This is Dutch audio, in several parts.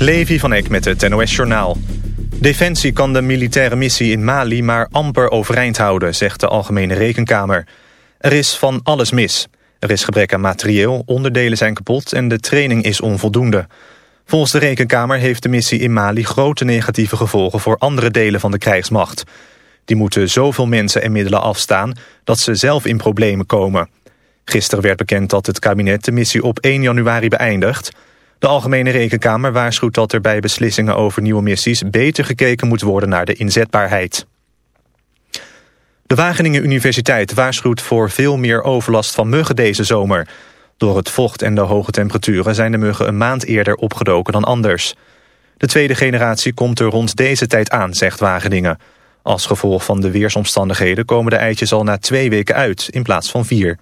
Levi van Eck met het NOS-journaal. Defensie kan de militaire missie in Mali maar amper overeind houden, zegt de Algemene Rekenkamer. Er is van alles mis. Er is gebrek aan materieel, onderdelen zijn kapot en de training is onvoldoende. Volgens de Rekenkamer heeft de missie in Mali grote negatieve gevolgen voor andere delen van de krijgsmacht. Die moeten zoveel mensen en middelen afstaan dat ze zelf in problemen komen. Gisteren werd bekend dat het kabinet de missie op 1 januari beëindigt. De Algemene Rekenkamer waarschuwt dat er bij beslissingen over nieuwe missies beter gekeken moet worden naar de inzetbaarheid. De Wageningen Universiteit waarschuwt voor veel meer overlast van muggen deze zomer. Door het vocht en de hoge temperaturen zijn de muggen een maand eerder opgedoken dan anders. De tweede generatie komt er rond deze tijd aan, zegt Wageningen. Als gevolg van de weersomstandigheden komen de eitjes al na twee weken uit, in plaats van vier.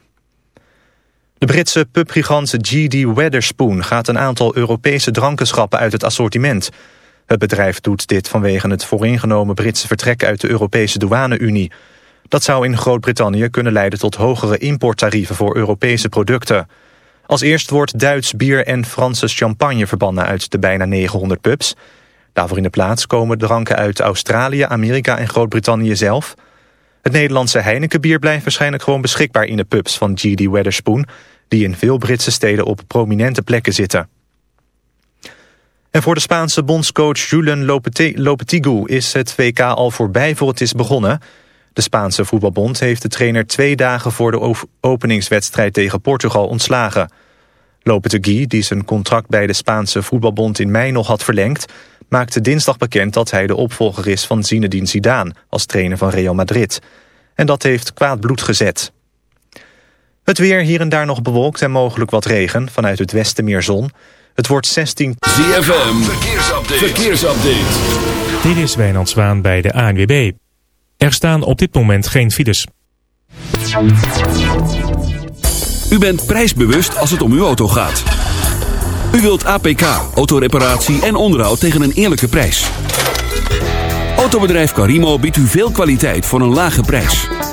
De Britse pubgigant GD Weatherspoon gaat een aantal Europese dranken schrappen uit het assortiment. Het bedrijf doet dit vanwege het vooringenomen Britse vertrek uit de Europese douane-Unie. Dat zou in Groot-Brittannië kunnen leiden tot hogere importtarieven voor Europese producten. Als eerst wordt Duits bier en Franse champagne verbannen uit de bijna 900 pubs. Daarvoor in de plaats komen dranken uit Australië, Amerika en Groot-Brittannië zelf. Het Nederlandse Heinekenbier blijft waarschijnlijk gewoon beschikbaar in de pubs van GD Weatherspoon... die in veel Britse steden op prominente plekken zitten. En voor de Spaanse bondscoach Julen Lopetegui is het WK al voorbij voor het is begonnen... De Spaanse voetbalbond heeft de trainer twee dagen voor de openingswedstrijd tegen Portugal ontslagen. Lopetegui, die zijn contract bij de Spaanse voetbalbond in mei nog had verlengd, maakte dinsdag bekend dat hij de opvolger is van Zinedine Zidane als trainer van Real Madrid. En dat heeft kwaad bloed gezet. Het weer hier en daar nog bewolkt en mogelijk wat regen. Vanuit het westen meer zon. Het wordt 16... ZFM, verkeersupdate. verkeersupdate. Dit is Wijnand Zwaan bij de ANWB. Er staan op dit moment geen files. U bent prijsbewust als het om uw auto gaat. U wilt APK, autoreparatie en onderhoud tegen een eerlijke prijs. Autobedrijf Carimo biedt u veel kwaliteit voor een lage prijs.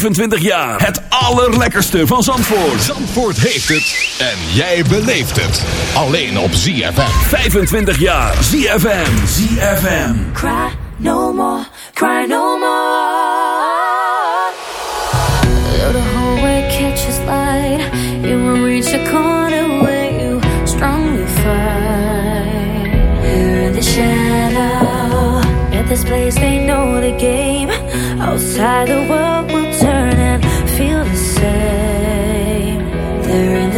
25 jaar. Het allerlekkerste van Zandvoort. Zandvoort heeft het. En jij beleeft het. Alleen op ZFM. 25 jaar. ZFM. ZFM. Cry no more. Cry no more. Though the hallway catches light, you will reach a corner where you strongly fight. Here in the shadow, at this place they know the game. Outside the world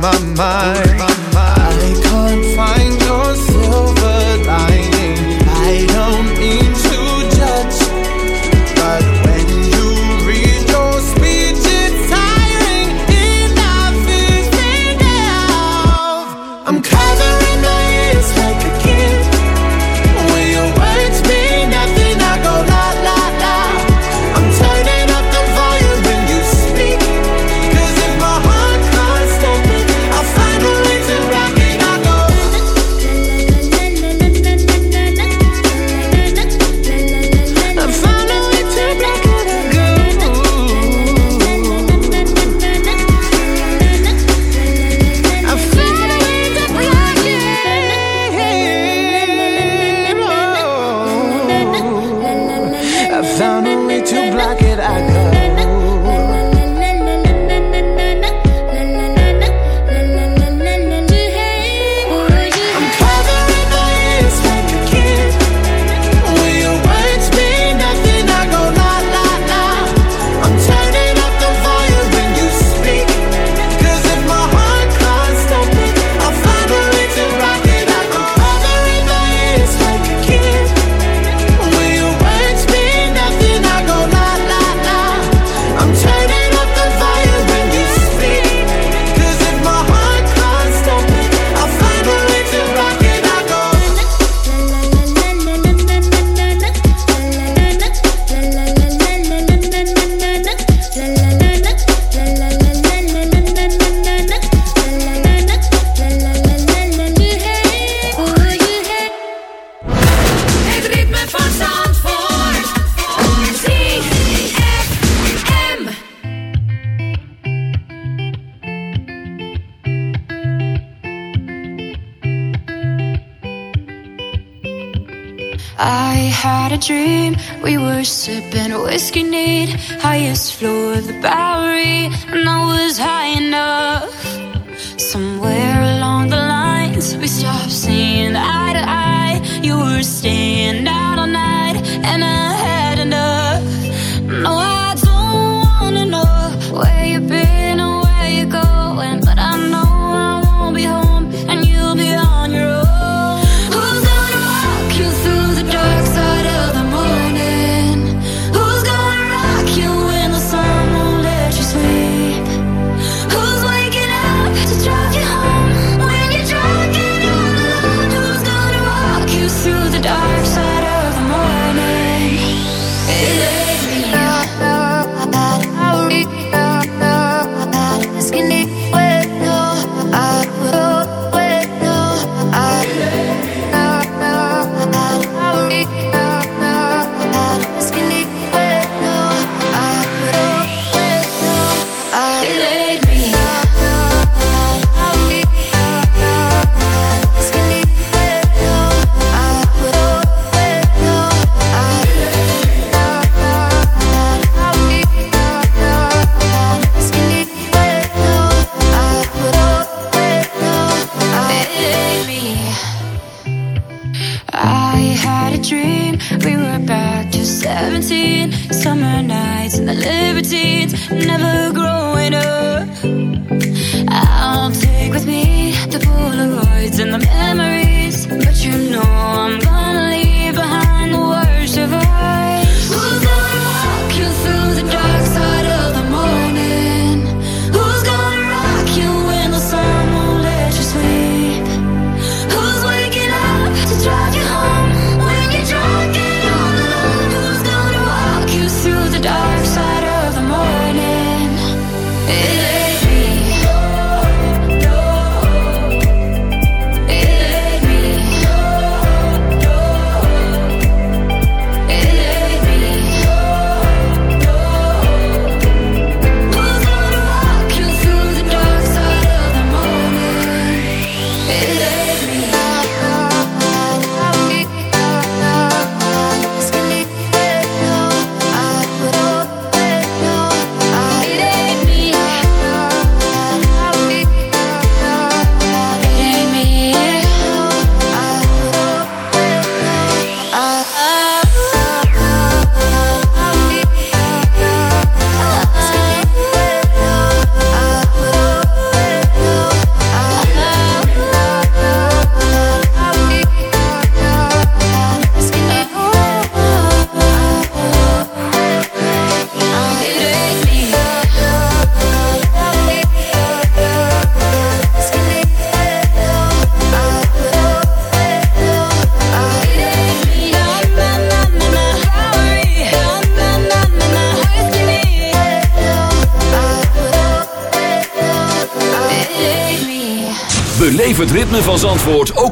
my mind.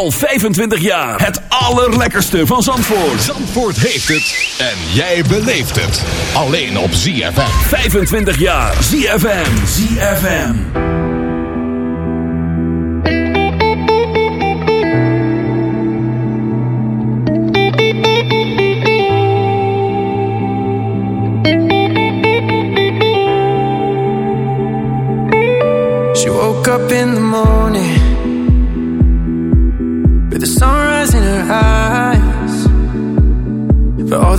Al 25 jaar. Het allerlekkerste van Zandvoort. Zandvoort heeft het. En jij beleeft het. Alleen op ZFM. 25 jaar. ZFM. ZFM. She woke up in the morning.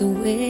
the way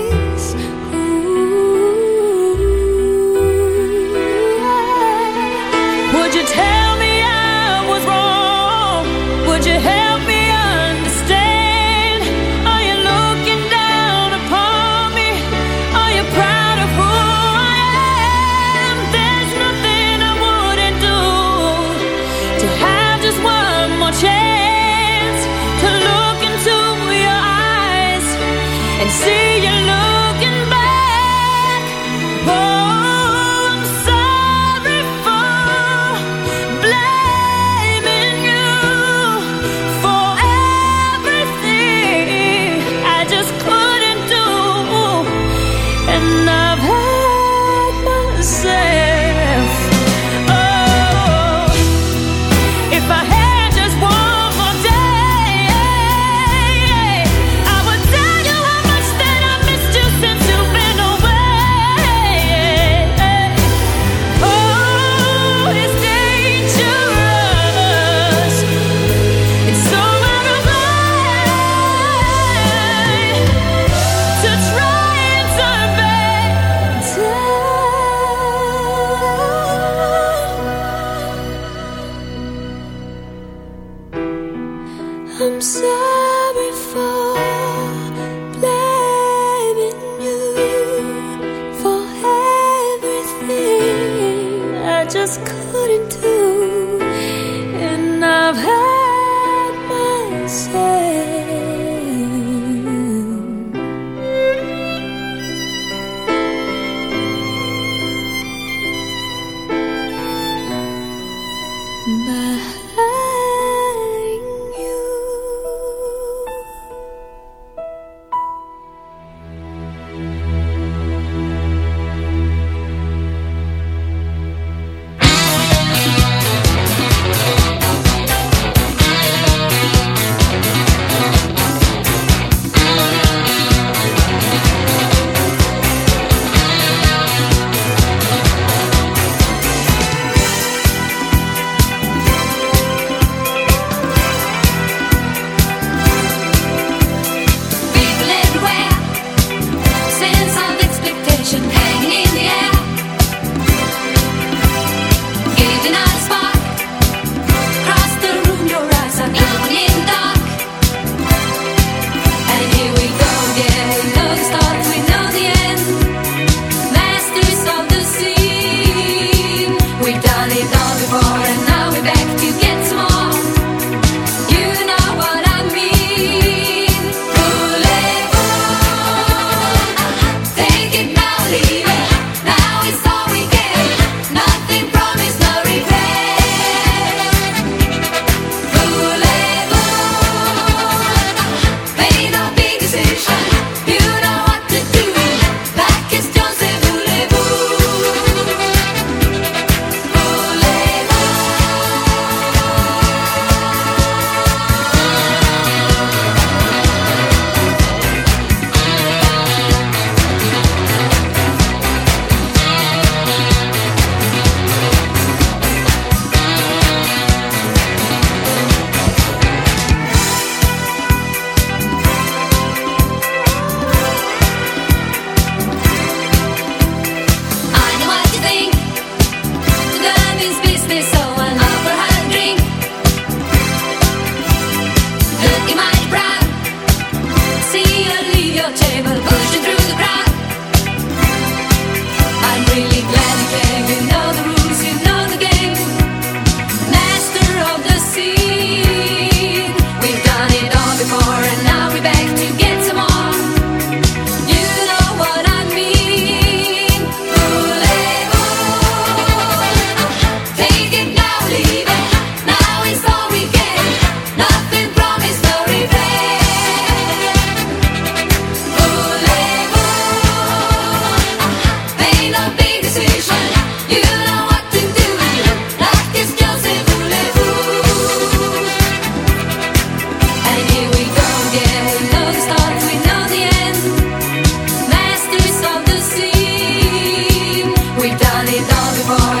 boy.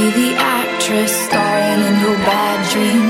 The actress starring in your bad dreams.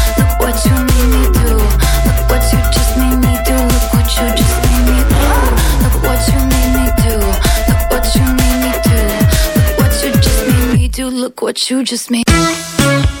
What you just made.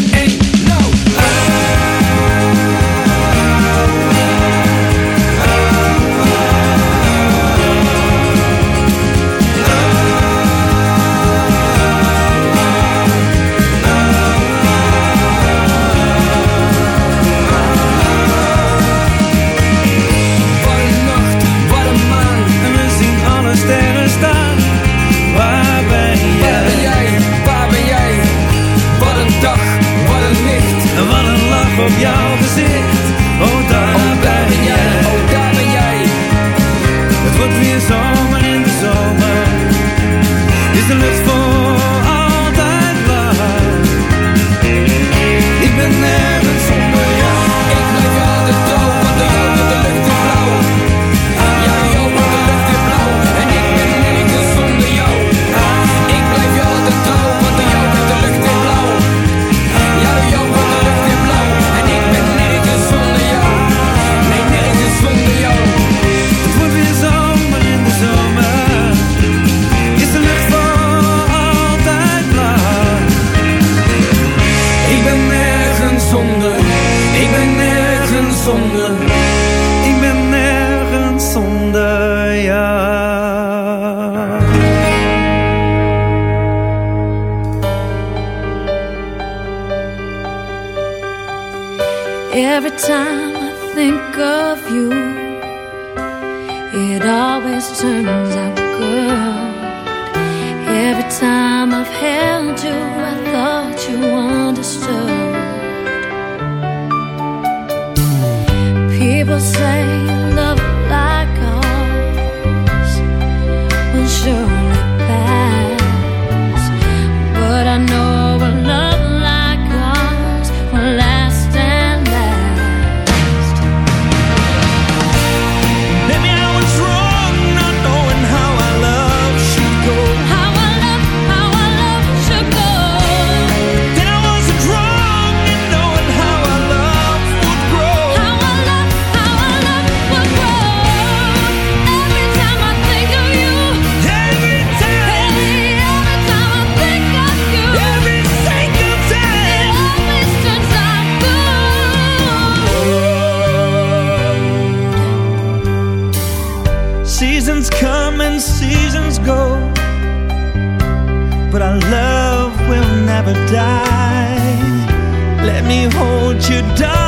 op jouw gezicht. Oh, daar Oh, daar ben jij, oh, daar ben jij. Het wordt weer zomer in de zomer. Is de lucht voor gonna die. Let me hold you, down.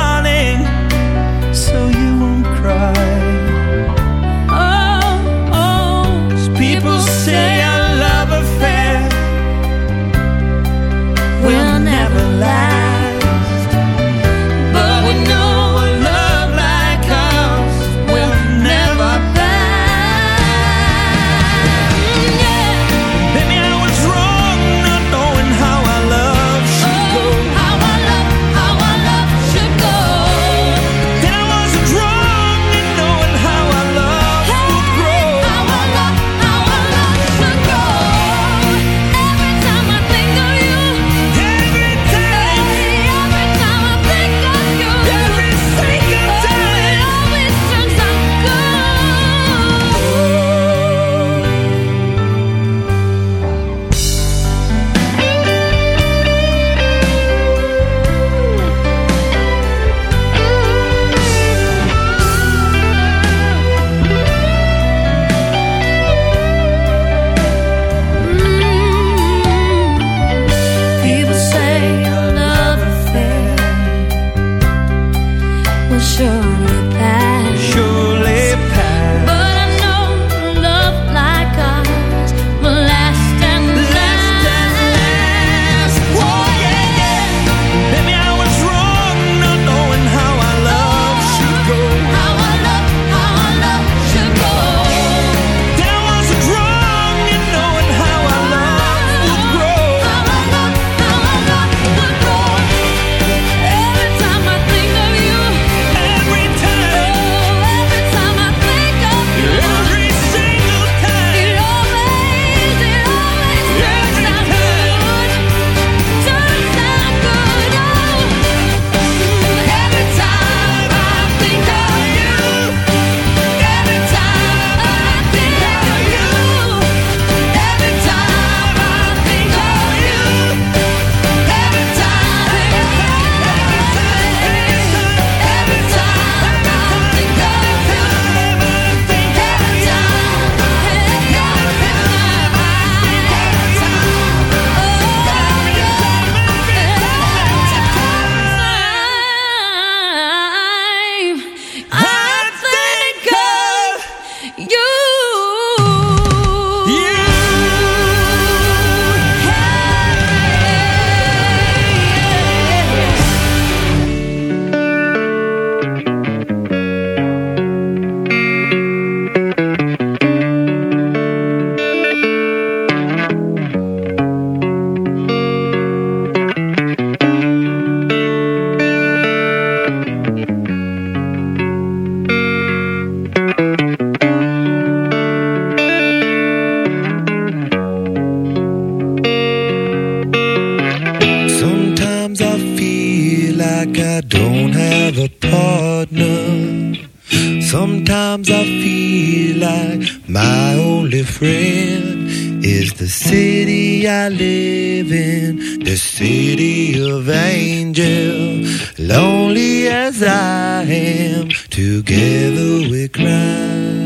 Together we cry.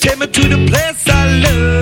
Take me to the place I love.